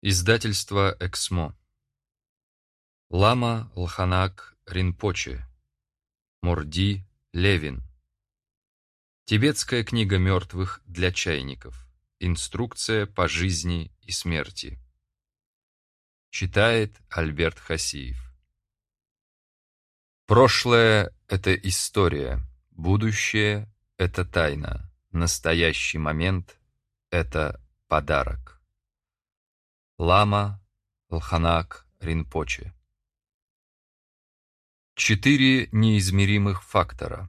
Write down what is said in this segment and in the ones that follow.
Издательство «Эксмо». Лама Лханак Ринпоче. Морди Левин. Тибетская книга мертвых для чайников. Инструкция по жизни и смерти. Читает Альберт Хасиев. Прошлое — это история, будущее — это тайна, настоящий момент — это подарок. Лама Лханак Ринпоче Четыре неизмеримых фактора.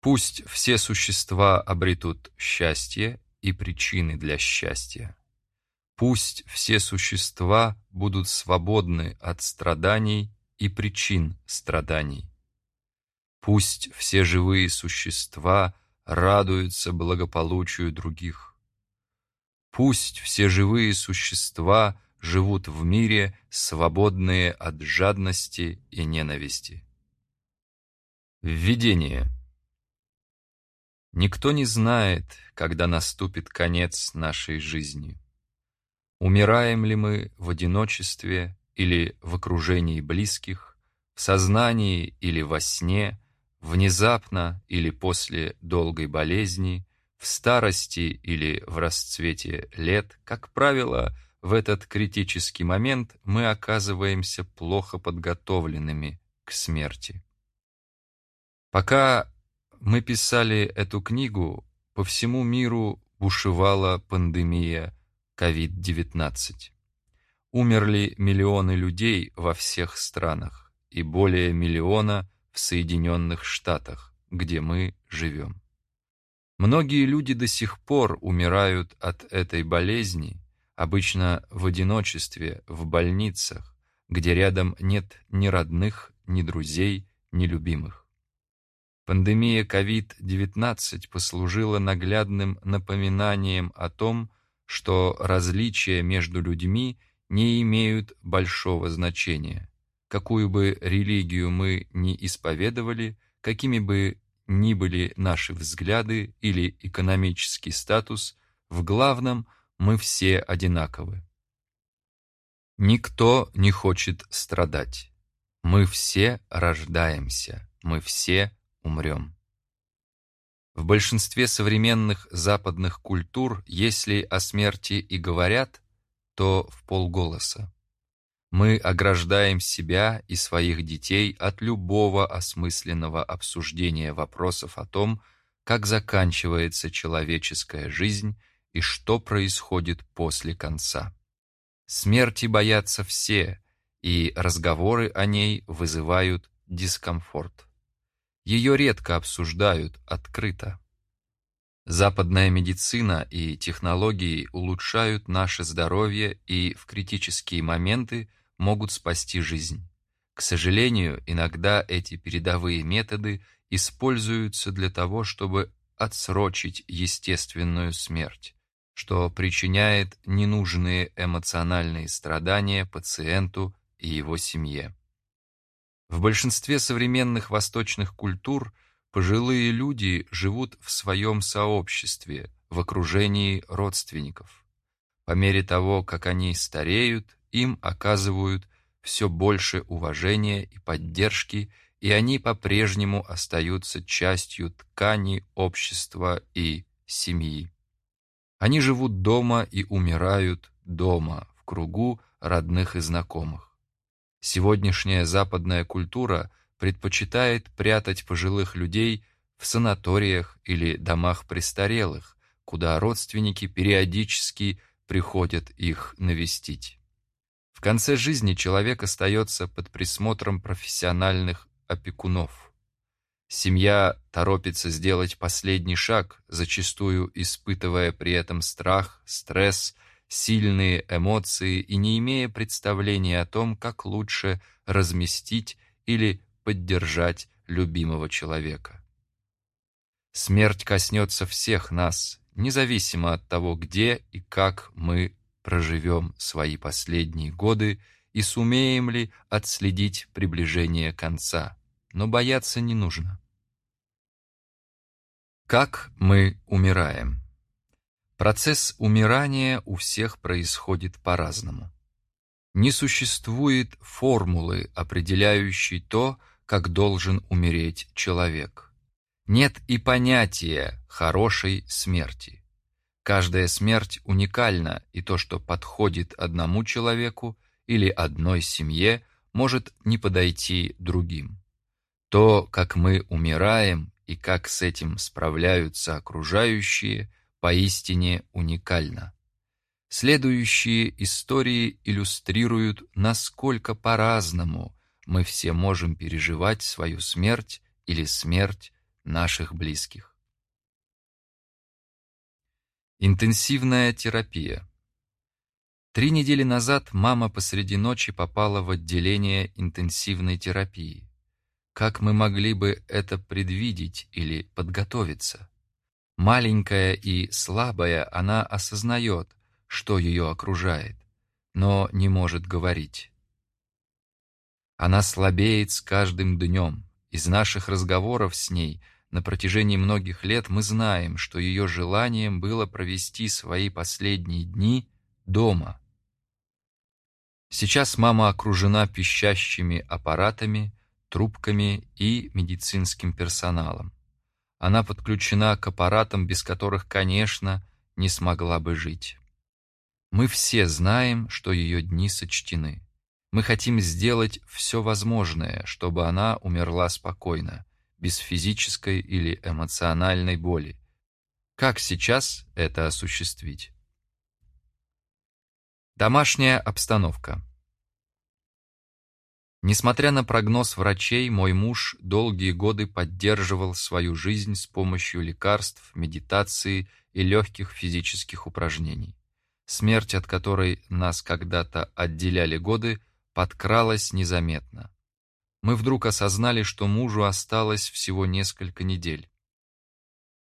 Пусть все существа обретут счастье и причины для счастья. Пусть все существа будут свободны от страданий и причин страданий. Пусть все живые существа радуются благополучию других. Пусть все живые существа живут в мире, свободные от жадности и ненависти. Введение. Никто не знает, когда наступит конец нашей жизни. Умираем ли мы в одиночестве или в окружении близких, в сознании или во сне, внезапно или после долгой болезни, в старости или в расцвете лет, как правило, в этот критический момент мы оказываемся плохо подготовленными к смерти. Пока мы писали эту книгу, по всему миру бушевала пандемия COVID-19. Умерли миллионы людей во всех странах и более миллиона в Соединенных Штатах, где мы живем. Многие люди до сих пор умирают от этой болезни, обычно в одиночестве, в больницах, где рядом нет ни родных, ни друзей, ни любимых. Пандемия COVID-19 послужила наглядным напоминанием о том, что различия между людьми не имеют большого значения. Какую бы религию мы ни исповедовали, какими бы ни были наши взгляды или экономический статус, в главном мы все одинаковы. Никто не хочет страдать. Мы все рождаемся, мы все умрем. В большинстве современных западных культур, если о смерти и говорят, то в полголоса. Мы ограждаем себя и своих детей от любого осмысленного обсуждения вопросов о том, как заканчивается человеческая жизнь и что происходит после конца. Смерти боятся все, и разговоры о ней вызывают дискомфорт. Ее редко обсуждают открыто. Западная медицина и технологии улучшают наше здоровье и в критические моменты – могут спасти жизнь. К сожалению, иногда эти передовые методы используются для того, чтобы отсрочить естественную смерть, что причиняет ненужные эмоциональные страдания пациенту и его семье. В большинстве современных восточных культур пожилые люди живут в своем сообществе, в окружении родственников. По мере того, как они стареют, им оказывают все больше уважения и поддержки, и они по-прежнему остаются частью ткани общества и семьи. Они живут дома и умирают дома, в кругу родных и знакомых. Сегодняшняя западная культура предпочитает прятать пожилых людей в санаториях или домах престарелых, куда родственники периодически приходят их навестить конце жизни человек остается под присмотром профессиональных опекунов. Семья торопится сделать последний шаг, зачастую испытывая при этом страх, стресс, сильные эмоции и не имея представления о том, как лучше разместить или поддержать любимого человека. Смерть коснется всех нас, независимо от того, где и как мы проживем свои последние годы и сумеем ли отследить приближение конца, но бояться не нужно. Как мы умираем? Процесс умирания у всех происходит по-разному. Не существует формулы, определяющей то, как должен умереть человек. Нет и понятия хорошей смерти. Каждая смерть уникальна, и то, что подходит одному человеку или одной семье, может не подойти другим. То, как мы умираем и как с этим справляются окружающие, поистине уникально. Следующие истории иллюстрируют, насколько по-разному мы все можем переживать свою смерть или смерть наших близких. Интенсивная терапия. Три недели назад мама посреди ночи попала в отделение интенсивной терапии. Как мы могли бы это предвидеть или подготовиться? Маленькая и слабая, она осознает, что ее окружает, но не может говорить. Она слабеет с каждым днем. Из наших разговоров с ней на протяжении многих лет мы знаем, что ее желанием было провести свои последние дни дома. Сейчас мама окружена пищащими аппаратами, трубками и медицинским персоналом. Она подключена к аппаратам, без которых, конечно, не смогла бы жить. Мы все знаем, что ее дни сочтены. Мы хотим сделать все возможное, чтобы она умерла спокойно, без физической или эмоциональной боли. Как сейчас это осуществить? Домашняя обстановка. Несмотря на прогноз врачей, мой муж долгие годы поддерживал свою жизнь с помощью лекарств, медитации и легких физических упражнений. Смерть, от которой нас когда-то отделяли годы, подкралась незаметно. Мы вдруг осознали, что мужу осталось всего несколько недель.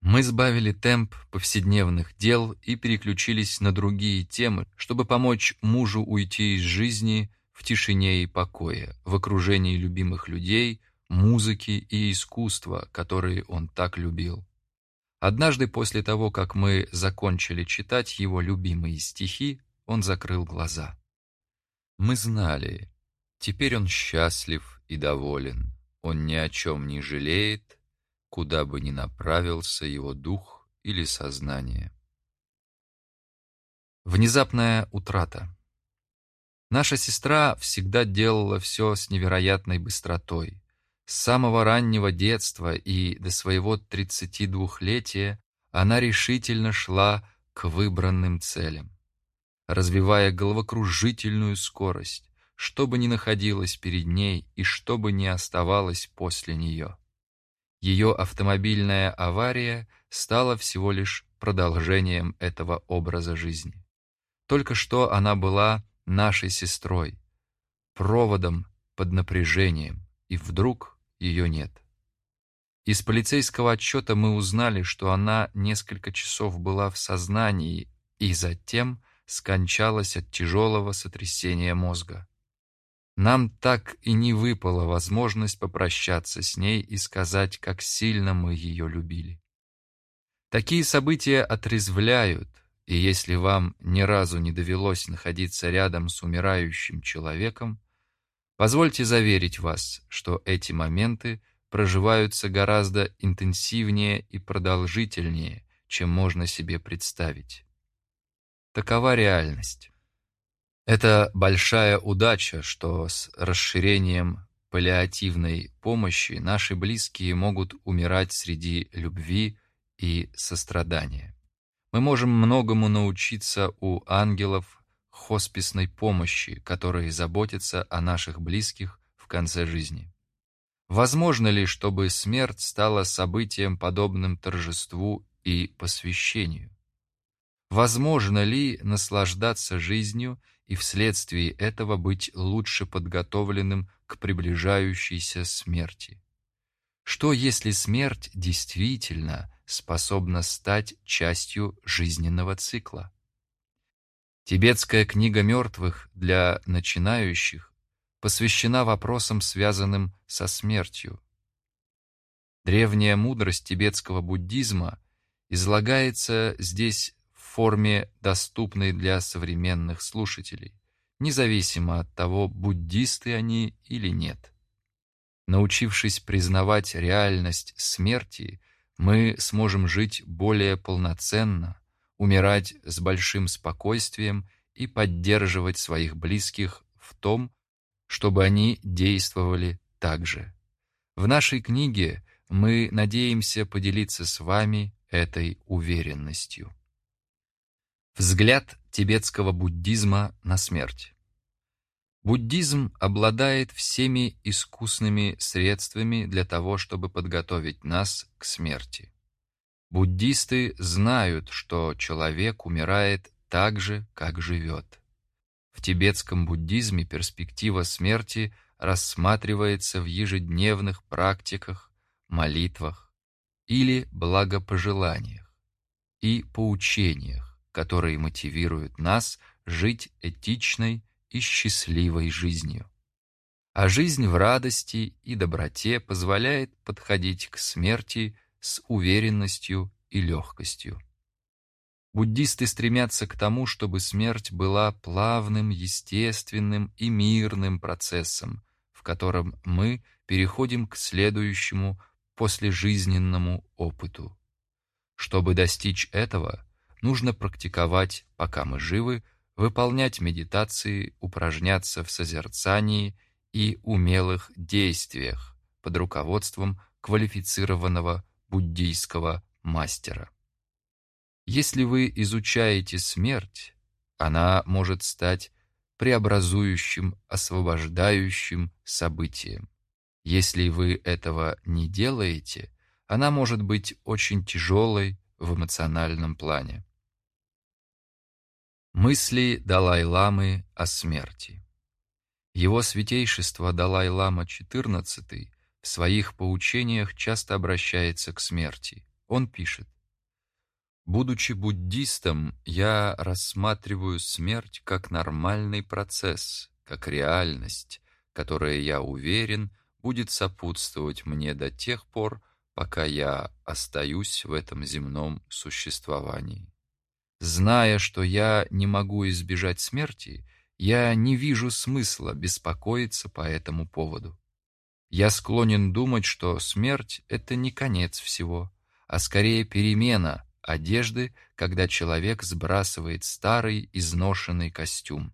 Мы сбавили темп повседневных дел и переключились на другие темы, чтобы помочь мужу уйти из жизни – в тишине и покое, в окружении любимых людей, музыки и искусства, которые он так любил. Однажды после того, как мы закончили читать его любимые стихи, он закрыл глаза. Мы знали, теперь он счастлив и доволен, он ни о чем не жалеет, куда бы ни направился его дух или сознание. Внезапная утрата Наша сестра всегда делала все с невероятной быстротой. С самого раннего детства и до своего 32-летия она решительно шла к выбранным целям, развивая головокружительную скорость, что бы ни находилось перед ней и что бы ни оставалось после нее. Ее автомобильная авария стала всего лишь продолжением этого образа жизни. Только что она была нашей сестрой, проводом под напряжением, и вдруг ее нет. Из полицейского отчета мы узнали, что она несколько часов была в сознании и затем скончалась от тяжелого сотрясения мозга. Нам так и не выпала возможность попрощаться с ней и сказать, как сильно мы ее любили. Такие события отрезвляют, и если вам ни разу не довелось находиться рядом с умирающим человеком, позвольте заверить вас, что эти моменты проживаются гораздо интенсивнее и продолжительнее, чем можно себе представить. Такова реальность. Это большая удача, что с расширением паллиативной помощи наши близкие могут умирать среди любви и сострадания. Мы можем многому научиться у ангелов хосписной помощи, которые заботятся о наших близких в конце жизни. Возможно ли, чтобы смерть стала событием, подобным торжеству и посвящению? Возможно ли наслаждаться жизнью и вследствие этого быть лучше подготовленным к приближающейся смерти? Что если смерть действительно способна стать частью жизненного цикла? Тибетская книга мертвых для начинающих посвящена вопросам, связанным со смертью. Древняя мудрость тибетского буддизма излагается здесь форме, доступной для современных слушателей, независимо от того, буддисты они или нет. Научившись признавать реальность смерти, мы сможем жить более полноценно, умирать с большим спокойствием и поддерживать своих близких в том, чтобы они действовали так же. В нашей книге мы надеемся поделиться с вами этой уверенностью. Взгляд тибетского буддизма на смерть. Буддизм обладает всеми искусными средствами для того, чтобы подготовить нас к смерти. Буддисты знают, что человек умирает так же, как живет. В тибетском буддизме перспектива смерти рассматривается в ежедневных практиках, молитвах или благопожеланиях и поучениях, которые мотивируют нас жить этичной и счастливой жизнью. А жизнь в радости и доброте позволяет подходить к смерти с уверенностью и легкостью. Буддисты стремятся к тому, чтобы смерть была плавным, естественным и мирным процессом, в котором мы переходим к следующему послежизненному опыту. Чтобы достичь этого, нужно практиковать, пока мы живы, выполнять медитации, упражняться в созерцании и умелых действиях под руководством квалифицированного буддийского мастера. Если вы изучаете смерть, она может стать преобразующим, освобождающим событием. Если вы этого не делаете, она может быть очень тяжелой в эмоциональном плане. Мысли Далай-ламы о смерти. Его святейшество Далай-лама XIV в своих поучениях часто обращается к смерти. Он пишет, «Будучи буддистом, я рассматриваю смерть как нормальный процесс, как реальность, которая, я уверен, будет сопутствовать мне до тех пор, пока я остаюсь в этом земном существовании. Зная, что я не могу избежать смерти, я не вижу смысла беспокоиться по этому поводу. Я склонен думать, что смерть — это не конец всего, а скорее перемена одежды, когда человек сбрасывает старый изношенный костюм.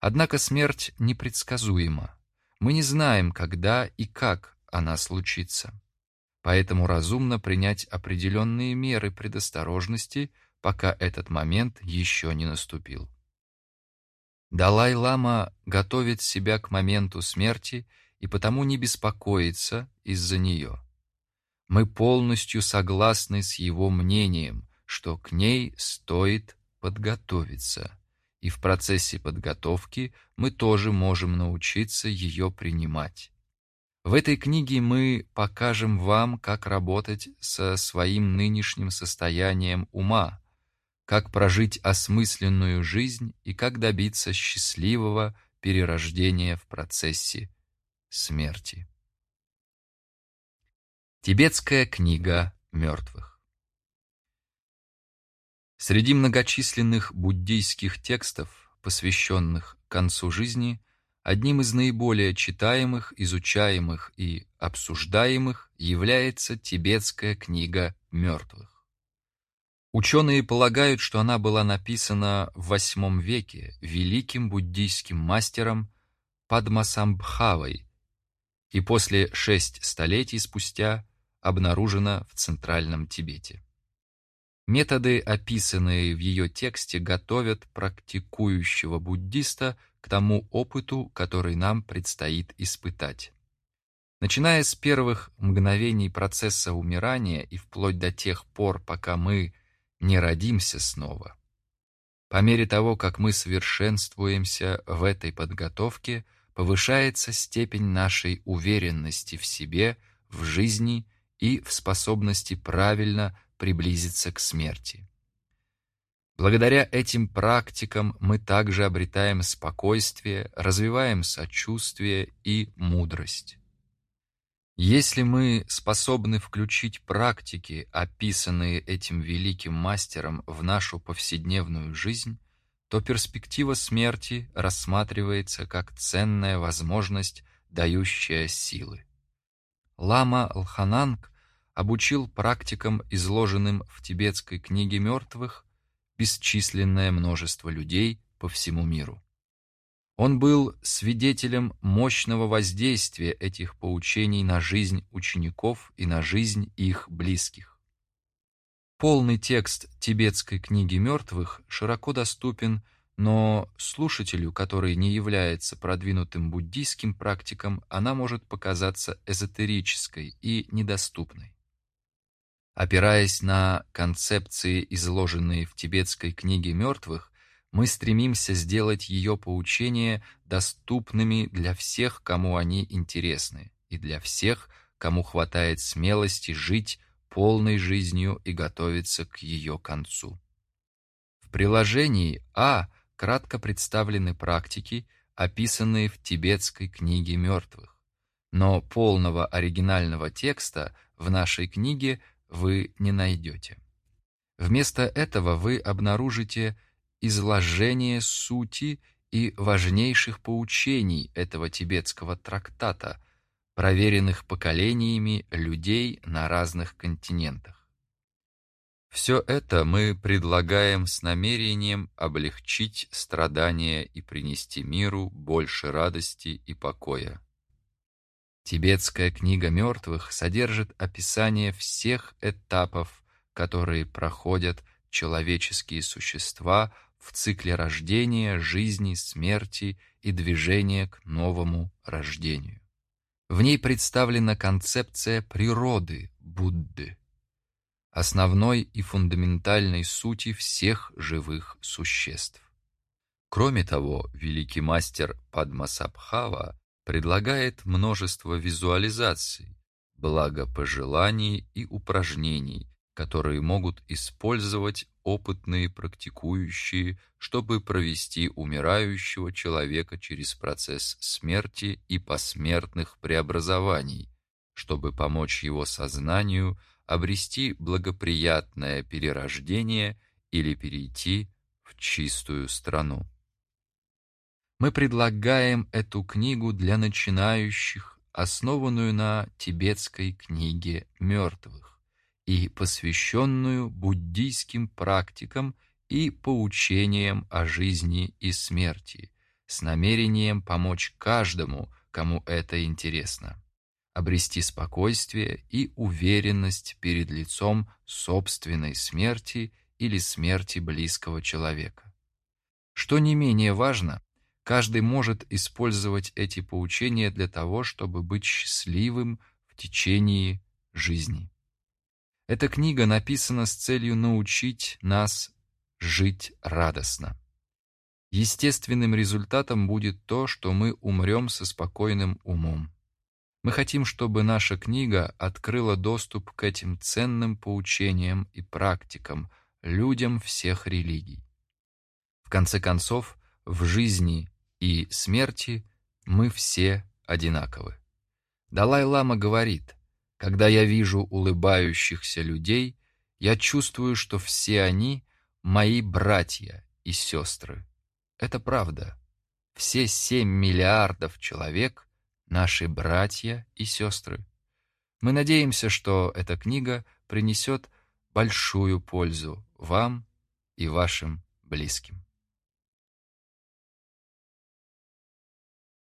Однако смерть непредсказуема. Мы не знаем, когда и как она случится. Поэтому разумно принять определенные меры предосторожности — пока этот момент еще не наступил. Далай-лама готовит себя к моменту смерти и потому не беспокоится из-за нее. Мы полностью согласны с его мнением, что к ней стоит подготовиться, и в процессе подготовки мы тоже можем научиться ее принимать. В этой книге мы покажем вам, как работать со своим нынешним состоянием ума, как прожить осмысленную жизнь и как добиться счастливого перерождения в процессе смерти. Тибетская книга мертвых Среди многочисленных буддийских текстов, посвященных концу жизни, одним из наиболее читаемых, изучаемых и обсуждаемых является Тибетская книга мертвых. Ученые полагают, что она была написана в VIII веке великим буддийским мастером Падмасамбхавой и после шесть столетий спустя обнаружена в Центральном Тибете. Методы, описанные в ее тексте, готовят практикующего буддиста к тому опыту, который нам предстоит испытать. Начиная с первых мгновений процесса умирания и вплоть до тех пор, пока мы не родимся снова. По мере того, как мы совершенствуемся в этой подготовке, повышается степень нашей уверенности в себе, в жизни и в способности правильно приблизиться к смерти. Благодаря этим практикам мы также обретаем спокойствие, развиваем сочувствие и мудрость. Если мы способны включить практики, описанные этим великим мастером, в нашу повседневную жизнь, то перспектива смерти рассматривается как ценная возможность, дающая силы. Лама Алхананг обучил практикам, изложенным в тибетской книге мертвых, бесчисленное множество людей по всему миру. Он был свидетелем мощного воздействия этих поучений на жизнь учеников и на жизнь их близких. Полный текст тибетской книги мертвых широко доступен, но слушателю, который не является продвинутым буддийским практиком, она может показаться эзотерической и недоступной. Опираясь на концепции, изложенные в тибетской книге мертвых, мы стремимся сделать ее поучения доступными для всех, кому они интересны, и для всех, кому хватает смелости жить полной жизнью и готовиться к ее концу. В приложении А кратко представлены практики, описанные в тибетской книге мертвых, но полного оригинального текста в нашей книге вы не найдете. Вместо этого вы обнаружите изложение сути и важнейших поучений этого тибетского трактата, проверенных поколениями людей на разных континентах. Все это мы предлагаем с намерением облегчить страдания и принести миру больше радости и покоя. Тибетская книга мертвых содержит описание всех этапов, которые проходят человеческие существа в цикле рождения, жизни, смерти и движения к новому рождению. В ней представлена концепция природы Будды, основной и фундаментальной сути всех живых существ. Кроме того, великий мастер Падмасабхава предлагает множество визуализаций, благопожеланий и упражнений, которые могут использовать опытные практикующие, чтобы провести умирающего человека через процесс смерти и посмертных преобразований, чтобы помочь его сознанию обрести благоприятное перерождение или перейти в чистую страну. Мы предлагаем эту книгу для начинающих, основанную на тибетской книге мертвых и посвященную буддийским практикам и поучениям о жизни и смерти, с намерением помочь каждому, кому это интересно, обрести спокойствие и уверенность перед лицом собственной смерти или смерти близкого человека. Что не менее важно, каждый может использовать эти поучения для того, чтобы быть счастливым в течение жизни. Эта книга написана с целью научить нас жить радостно. Естественным результатом будет то, что мы умрем со спокойным умом. Мы хотим, чтобы наша книга открыла доступ к этим ценным поучениям и практикам людям всех религий. В конце концов, в жизни и смерти мы все одинаковы. Далай-лама говорит – когда я вижу улыбающихся людей, я чувствую, что все они мои братья и сестры. Это правда. Все семь миллиардов человек — наши братья и сестры. Мы надеемся, что эта книга принесет большую пользу вам и вашим близким.